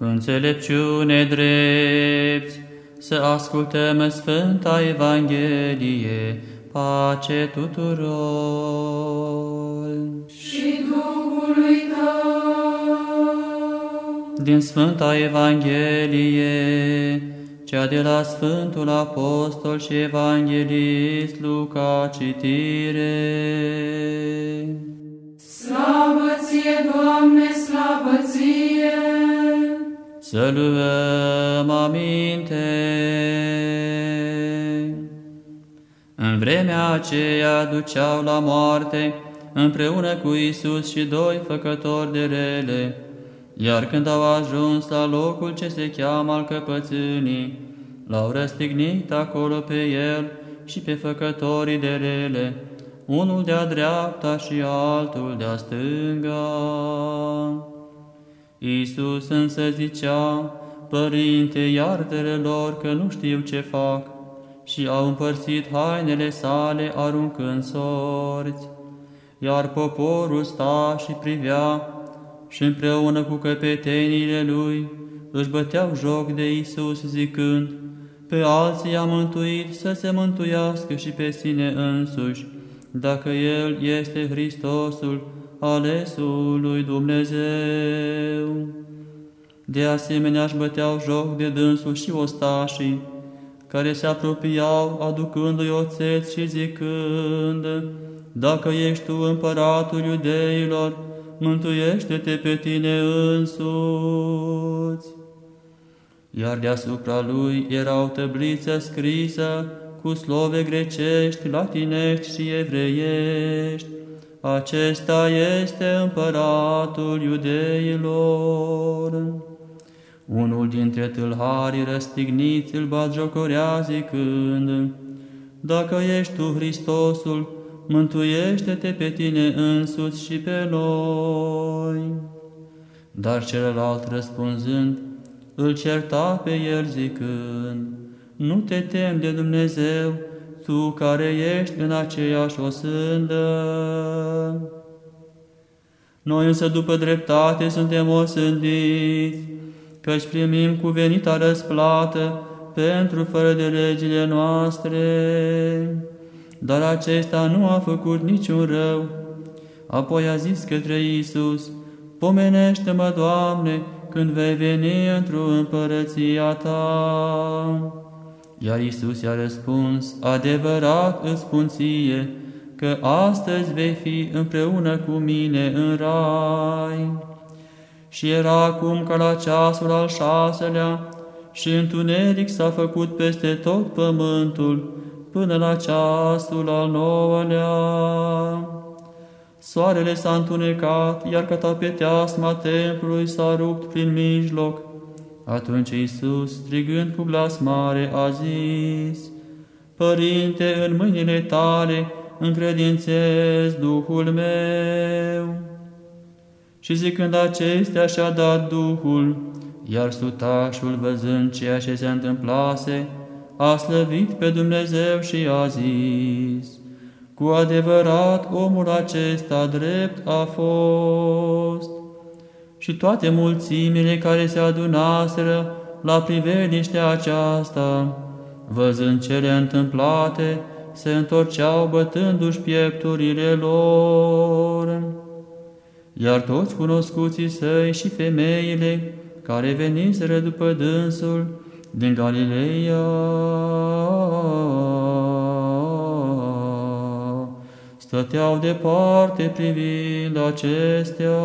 Înțelepciune drepți, să ascultăm Sfânta Evanghelie, pace tuturor. Și Duhului tău. Din Sfânta Evanghelie, cea de la Sfântul Apostol și Evanghelist Luca, citire. Slavă ție, Doamne, slavă ție! Să luăm aminte. În vremea aceea duceau la moarte împreună cu Isus și doi făcători de rele, iar când au ajuns la locul ce se cheamă al căpățânii, l-au răstignit acolo pe el și pe făcătorii de rele, unul de-a dreapta și altul de-a stânga. Iisus însă zicea, Părinte, iartă lor că nu știu ce fac, și au împărțit hainele sale aruncând sorți. Iar poporul sta și privea și împreună cu căpetenile lui își băteau joc de Isus zicând, pe alții a mântuit să se mântuiască și pe sine însuși, dacă El este Hristosul, alesul lui Dumnezeu. De asemenea își băteau joc de dânsul și ostașii, care se apropiau aducându-i oțet și zicând, Dacă ești tu împăratul iudeilor, mântuiește-te pe tine însuți. Iar deasupra lui era o tăbliță scrisă cu slove grecești, latinești și evreiești, acesta este împăratul iudeilor. Unul dintre tâlharii răstigniți îl batjocorea zicând, Dacă ești tu Hristosul, mântuiește-te pe tine însuți și pe noi. Dar celălalt răspunzând, îl certa pe el zicând, Nu te tem de Dumnezeu, tu care ești în aceeași osândă. Noi însă după dreptate suntem osândiți, căci primim cuvenita răsplată pentru fără de legile noastre. Dar acesta nu a făcut niciun rău. Apoi a zis către Iisus, Pomenește-mă, Doamne, când vei veni într-o împărăția Ta. Iar Isus i-a răspuns, adevărat îți spun ție, că astăzi vei fi împreună cu mine în rai. Și era acum ca la ceasul al șaselea și întuneric s-a făcut peste tot pământul până la ceasul al nouălea. Soarele s-a întunecat, iar catapeteasma templului s-a rupt prin mijloc, atunci Iisus, strigând cu glas mare, a zis, Părinte, în mâinile tale încredințez Duhul meu. Și zicând acestea și-a dat Duhul, iar sutașul, văzând ceea ce se întâmplase, a slăvit pe Dumnezeu și a zis, Cu adevărat omul acesta drept a fost și toate mulțimile care se adunaseră la priveliștea aceasta, văzând cele întâmplate, se întorceau bătându-și piepturile lor. Iar toți cunoscuții săi și femeile care veniseră după dânsul din Galileea, stăteau departe privind acestea.